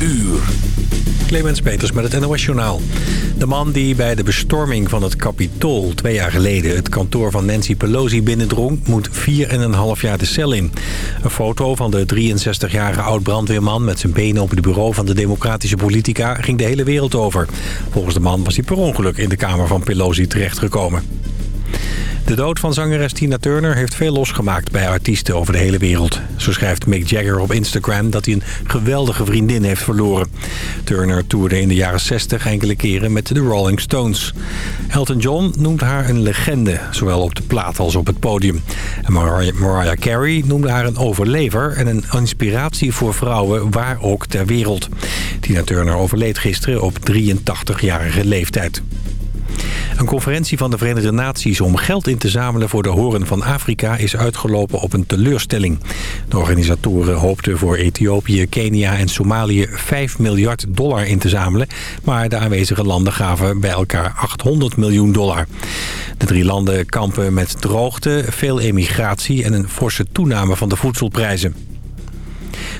uur. Clemens Peters met het NOS Journaal. De man die bij de bestorming van het Capitool twee jaar geleden... het kantoor van Nancy Pelosi binnendrong... moet 4,5 jaar de cel in. Een foto van de 63-jarige oud-brandweerman... met zijn benen op het bureau van de democratische politica... ging de hele wereld over. Volgens de man was hij per ongeluk in de kamer van Pelosi terechtgekomen. De dood van zangeres Tina Turner heeft veel losgemaakt bij artiesten over de hele wereld. Zo schrijft Mick Jagger op Instagram dat hij een geweldige vriendin heeft verloren. Turner toerde in de jaren 60 enkele keren met de Rolling Stones. Elton John noemt haar een legende, zowel op de plaat als op het podium. En Mariah Carey noemde haar een overlever en een inspiratie voor vrouwen waar ook ter wereld. Tina Turner overleed gisteren op 83-jarige leeftijd. Een conferentie van de Verenigde Naties om geld in te zamelen voor de horen van Afrika is uitgelopen op een teleurstelling. De organisatoren hoopten voor Ethiopië, Kenia en Somalië 5 miljard dollar in te zamelen, maar de aanwezige landen gaven bij elkaar 800 miljoen dollar. De drie landen kampen met droogte, veel emigratie en een forse toename van de voedselprijzen.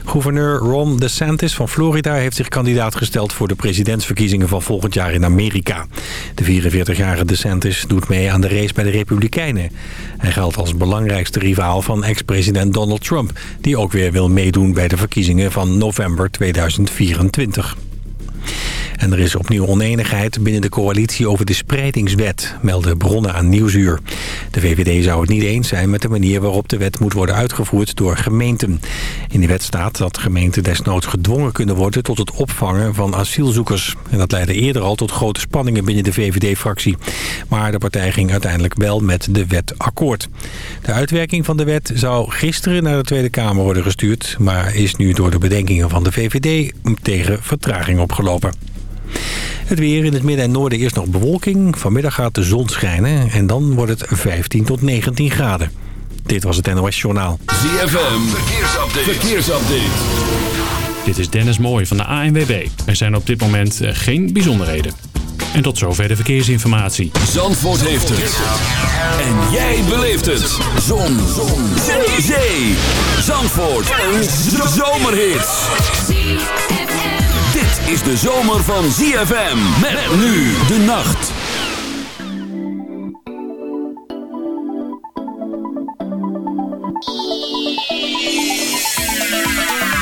Gouverneur Ron DeSantis van Florida heeft zich kandidaat gesteld... voor de presidentsverkiezingen van volgend jaar in Amerika. De 44-jarige DeSantis doet mee aan de race bij de Republikeinen. Hij geldt als belangrijkste rivaal van ex-president Donald Trump... die ook weer wil meedoen bij de verkiezingen van november 2024. En er is opnieuw oneenigheid binnen de coalitie over de spreidingswet, melden bronnen aan Nieuwsuur. De VVD zou het niet eens zijn met de manier waarop de wet moet worden uitgevoerd door gemeenten. In de wet staat dat gemeenten desnoods gedwongen kunnen worden tot het opvangen van asielzoekers. En dat leidde eerder al tot grote spanningen binnen de VVD-fractie. Maar de partij ging uiteindelijk wel met de wet akkoord. De uitwerking van de wet zou gisteren naar de Tweede Kamer worden gestuurd... maar is nu door de bedenkingen van de VVD tegen vertraging opgelopen. Het weer in het midden en noorden eerst nog bewolking. Vanmiddag gaat de zon schijnen en dan wordt het 15 tot 19 graden. Dit was het NOS Journaal. ZFM, verkeersupdate. verkeersupdate. Dit is Dennis Mooij van de ANWB. Er zijn op dit moment eh, geen bijzonderheden. En tot zover de verkeersinformatie. Zandvoort heeft het. En jij beleeft het. Zon. Zon. Zee. Zee. Zandvoort. Een zomerhit is de zomer van ZFM. Met nu de nacht.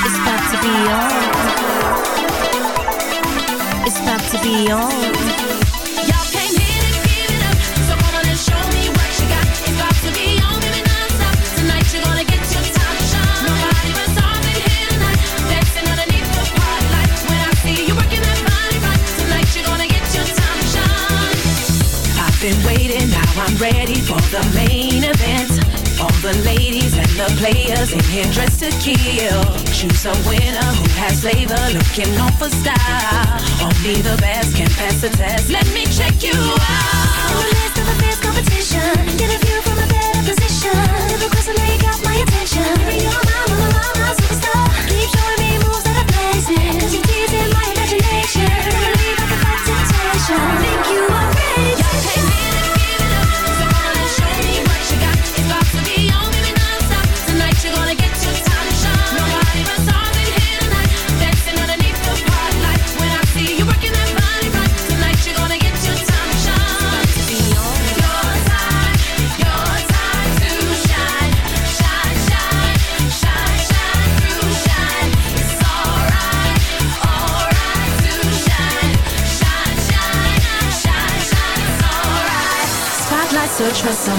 It's about to be on. It's about to be on. Ready for the main event. All the ladies and the players in here dressed to kill. Choose a winner who has flavor, looking on for style. Only the best can pass the test. Let me check you out. In the midst of a fierce competition, get a view from a better position. Never cross and you got my attention. You're my, my, my, superstar. Keep showing me moves that are blazing. My imagination. Think you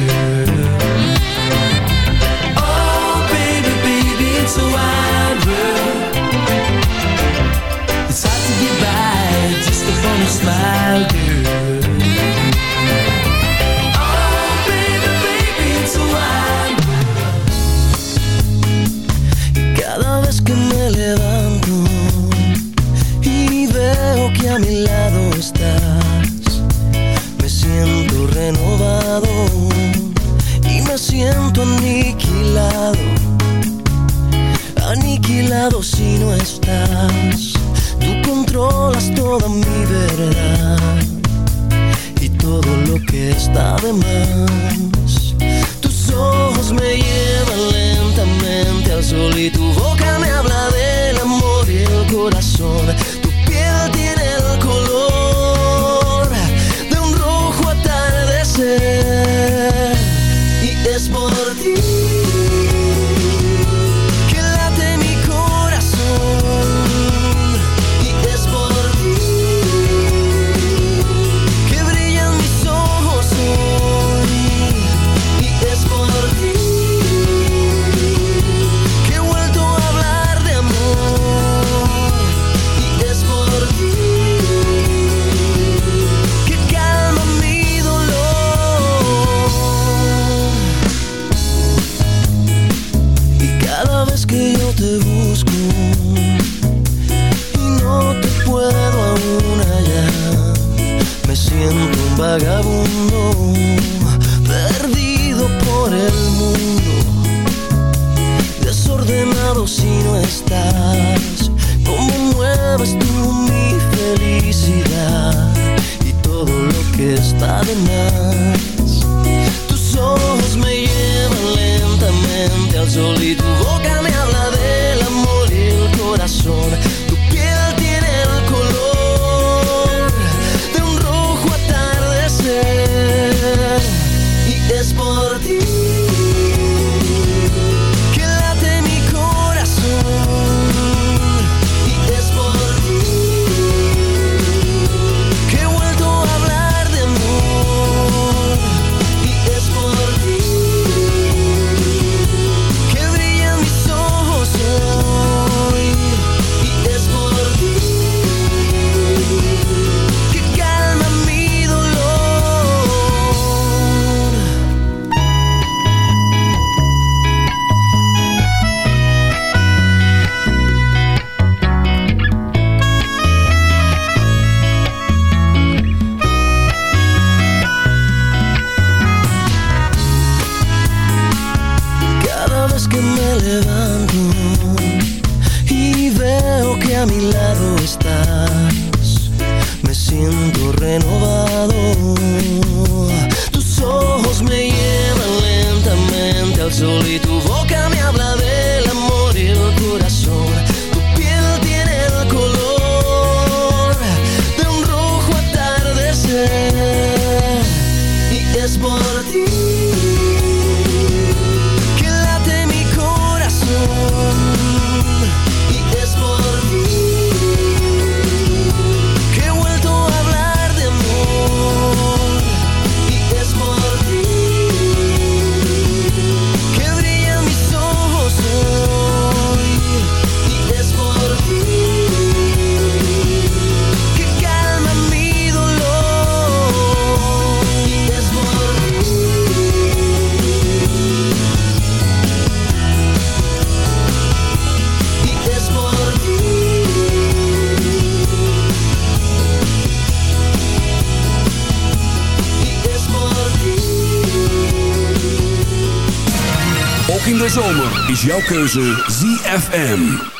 you toda mi verdad y todo lo que está de más. vagabundo perdido por el mundo. Desordenado si no estás como mueves tú mi felicidad y todo lo que está de más. Tus ojos me llevan lentamente al sol y tu boca me habla del amor y el corazón. is jouw keuze ZFM.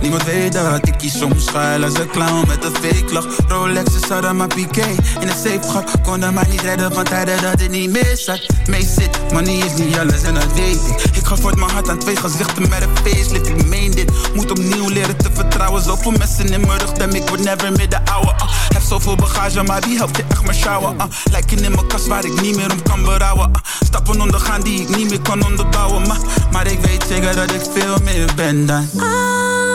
Niemand weet dat ik kies soms schuil als een clown met een fake lach. Rolex is hadden maar piqué in een safe gat. Kon hem maar niet redden van tijden dat het niet meer Mee zit, money is niet alles en dat weet ik. Ik ga voort mijn hart aan twee gezichten met een facelift. Ik meen dit, moet opnieuw leren te vertrouwen. Zoveel mensen in mijn rug, dem ik word never meer de ouwe. Uh. Heb zoveel bagage, maar wie helpt je echt maar sjouwen. Uh. Lijken in mijn kast waar ik niet meer om kan berouwen. Uh. Stappen ondergaan die ik niet meer kan onderbouwen. Maar, maar ik weet zeker dat ik veel meer ben dan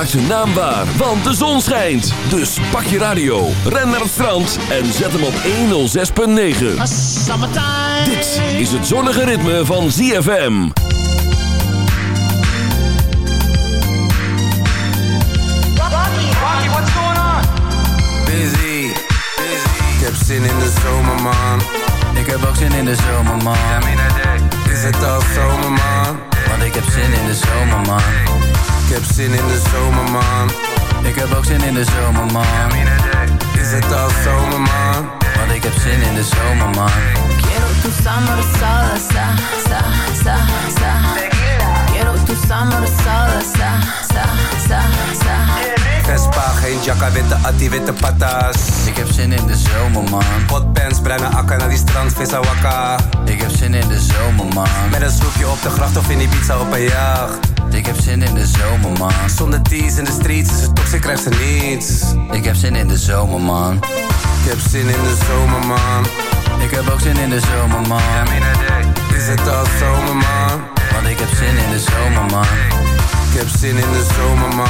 Maak zijn naam waar, want de zon schijnt. Dus pak je radio, ren naar het strand en zet hem op 106.9. Dit is het zonnige ritme van ZFM. Busy, busy. Ik heb zin in de zomer, man. Ik heb ook zin in de zomer, man. Is het al zomer, man? Want ik heb zin in de zomer, man. Ik heb zin in de zomer, man. Ik heb ook zin in de zomer, man. Is het al zomer, man? Want ik heb zin in de zomer, man. Quiero tu summer salsa, sa, sa, sa. Quiero tu summer salsa, sa, sa, sa. Vespa, geen jacka, witte atti, witte patas. Ik heb zin in de zomer, man. Potpens, bruine akka naar die strand, vissa wakka. Ik heb zin in de zomer, man. Met een zoekje op de gracht of in die pizza op een jacht. Ik heb zin in de zomer, man. Zonder teas in de streets, is het toxic, krijgt ze niets. Ik heb zin in de zomer, man. Ik heb zin in de zomer, man. Ik heb ook zin in de zomer, man. Is het al zomer, man? Want ik heb zin in de zomer, man. Ik heb zin in de zomer, man.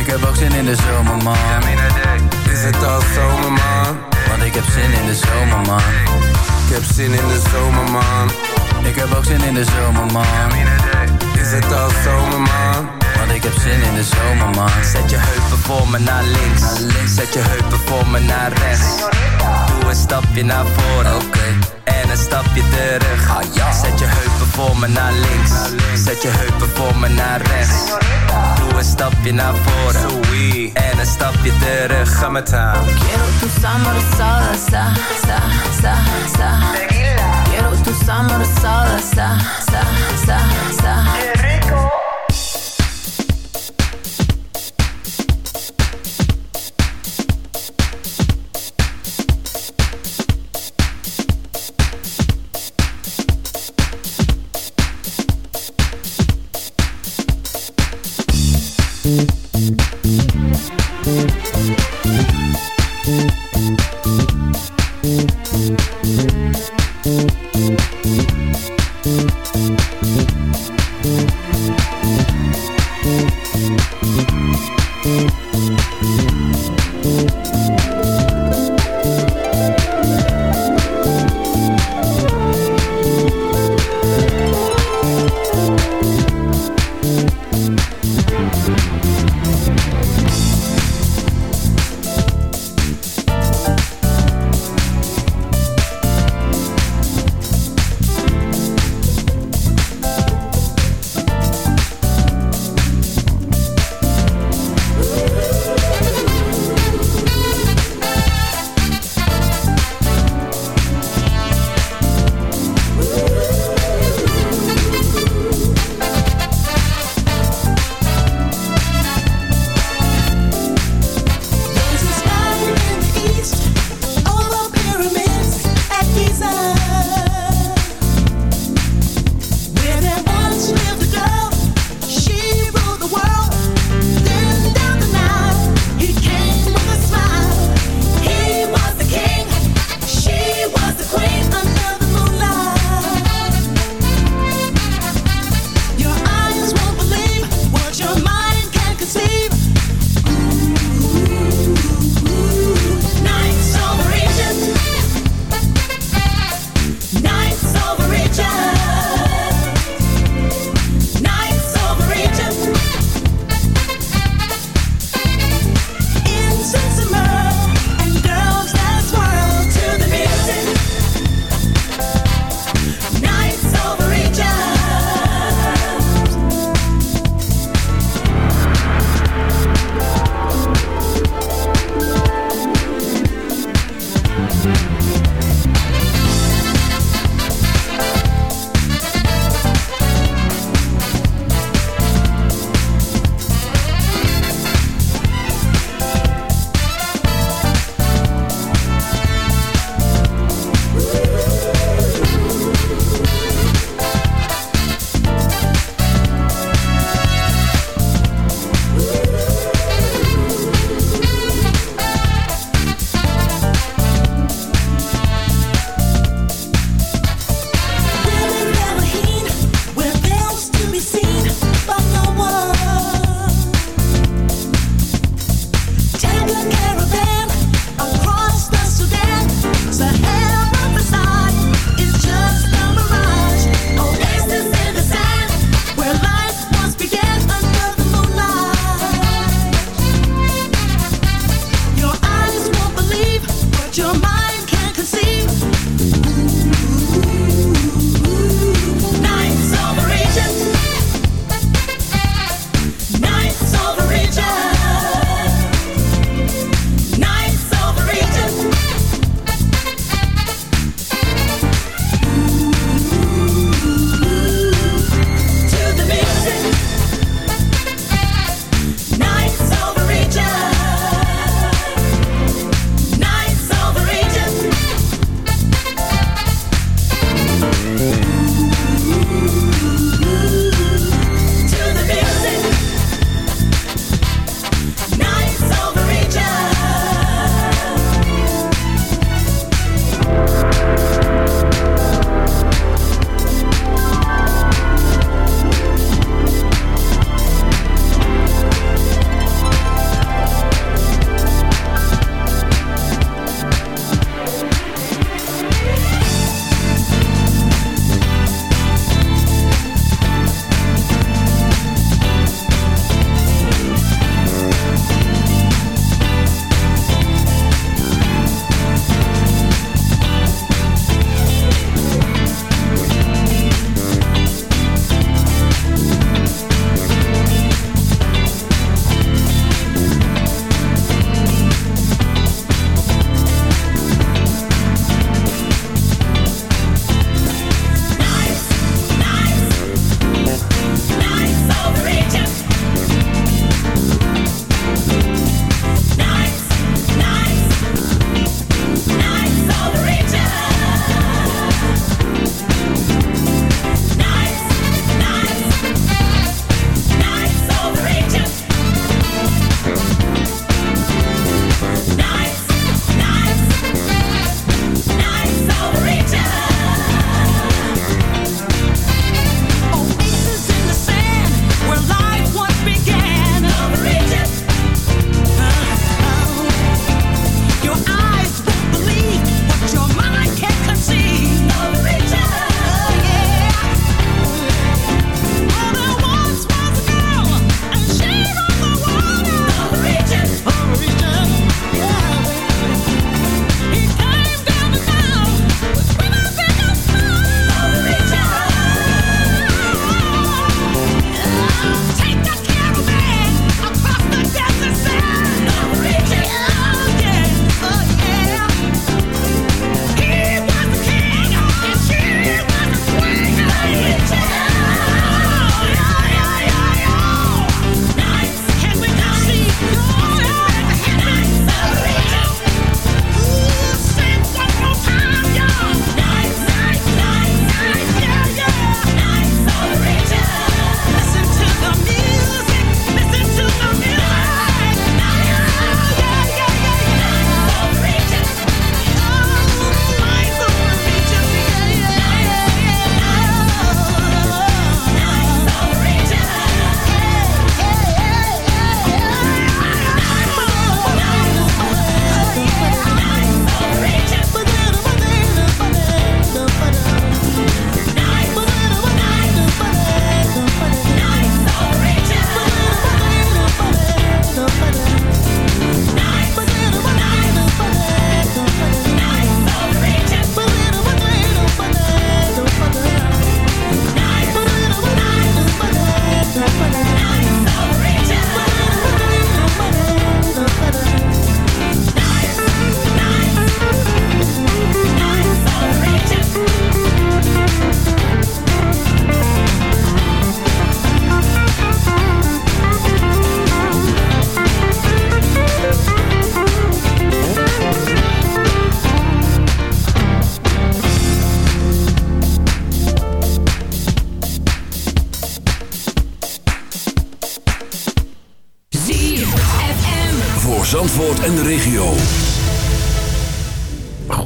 Ik heb ook zin in de zomer, man. Is het al zomer, man? Want ik heb zin in de zomer, man. Ik heb zin in de zomer, man. Ik heb ook zin in de zomer, man. Is het al zomer, man? Want ik heb zin in de zomer, man. Zet je heupen voor me naar links. Zet je heupen voor me naar rechts. Doe een stapje naar voren. Oké. En een stapje terug. Zet je heupen voor me naar links. Zet je heupen voor me naar rechts. Doe een stapje naar voren. En een stapje terug. Ga met haar. Quiero tu summer salsa, sa, sa, sa. Quiero tu summer salsa, sa, sa, sa.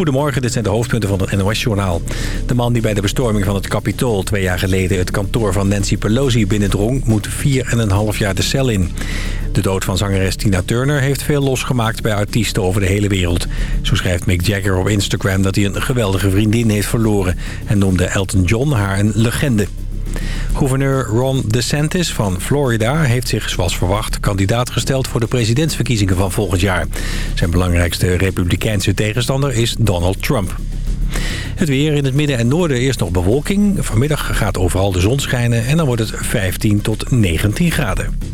Goedemorgen, dit zijn de hoofdpunten van het NOS-journaal. De man die bij de bestorming van het Capitool twee jaar geleden... het kantoor van Nancy Pelosi binnendrong, moet 4,5 jaar de cel in. De dood van zangeres Tina Turner heeft veel losgemaakt bij artiesten over de hele wereld. Zo schrijft Mick Jagger op Instagram dat hij een geweldige vriendin heeft verloren... en noemde Elton John haar een legende. Gouverneur Ron DeSantis van Florida heeft zich, zoals verwacht... kandidaat gesteld voor de presidentsverkiezingen van volgend jaar. Zijn belangrijkste republikeinse tegenstander is Donald Trump. Het weer in het midden en noorden eerst nog bewolking. Vanmiddag gaat overal de zon schijnen en dan wordt het 15 tot 19 graden.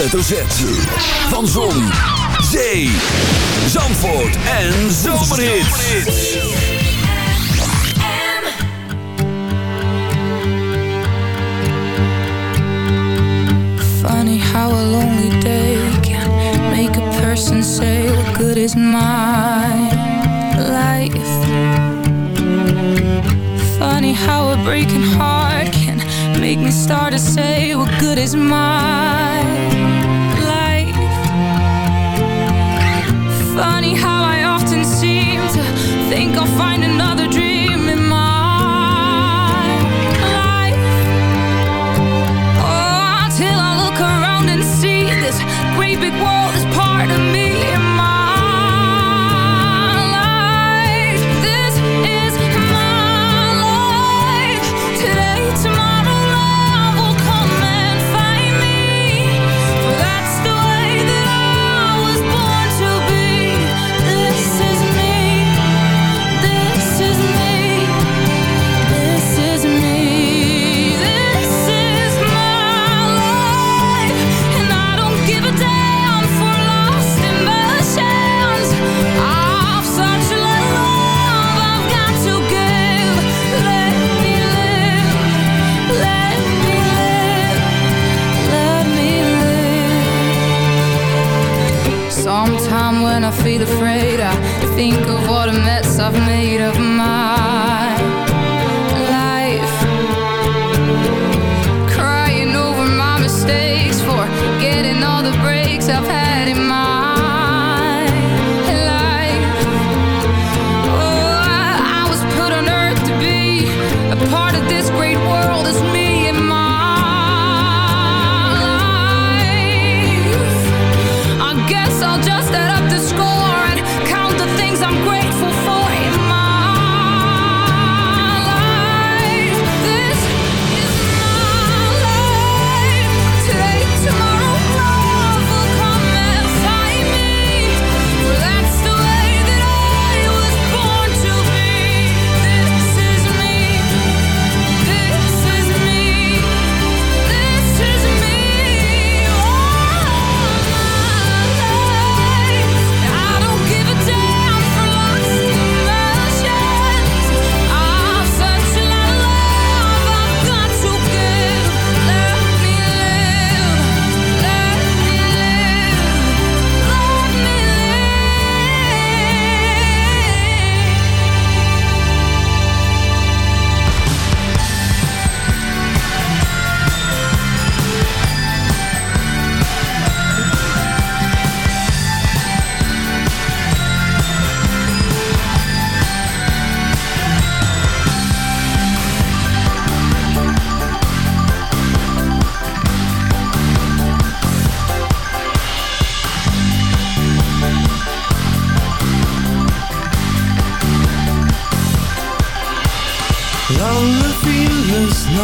hoofdletter Z. Van Zon, Zee, Zandvoort en Zomerhits. Funny how a lonely day can make a person say what good is my life. Funny how a breaking heart can make me start to say what good is my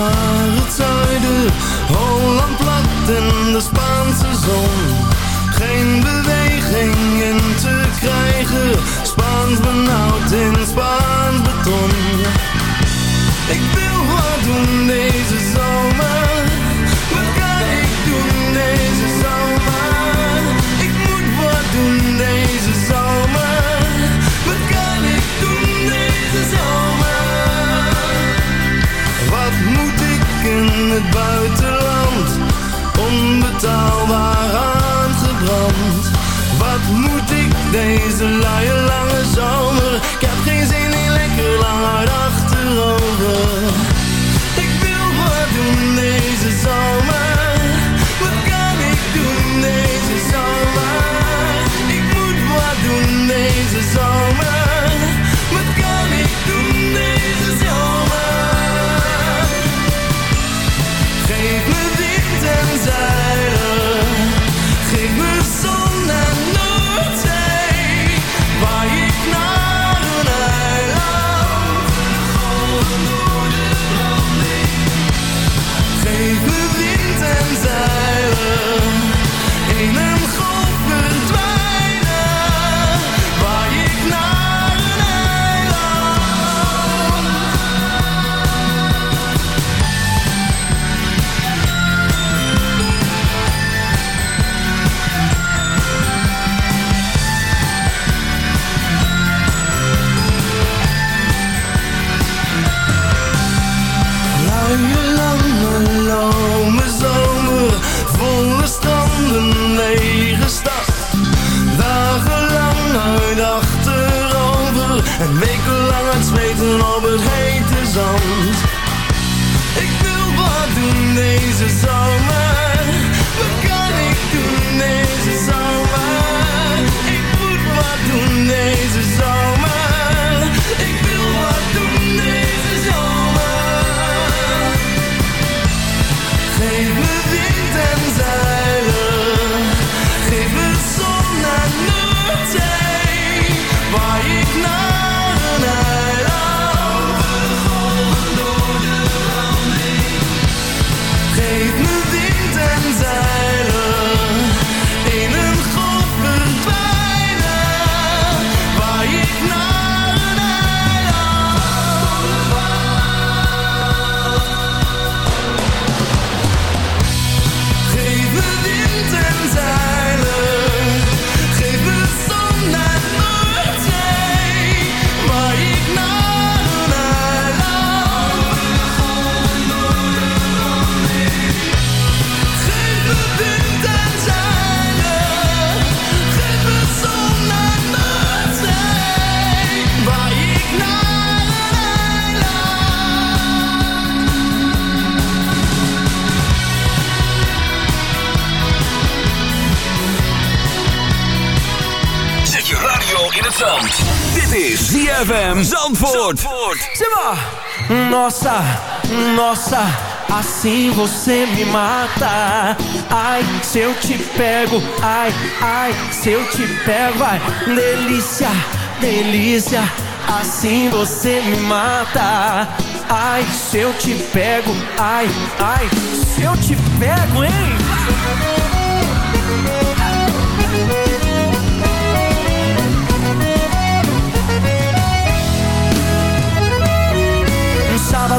maar het zuiden. Holland plat en de Spaanse zon days a lie along ZFM Zandvoort. Simba! Nossa, nossa, assim você me mata. Ai, se eu te pego, ai, ai, se eu te pego, vai. Delícia, delícia, assim você me mata. Ai, se eu te pego, ai, ai, se eu te pego, hein?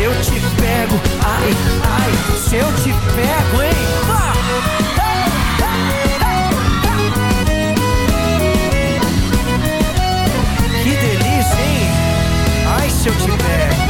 Se eu te pego, ai, ai, se eu te pego, hein? Que delícia, hein? Ai, se eu te pego.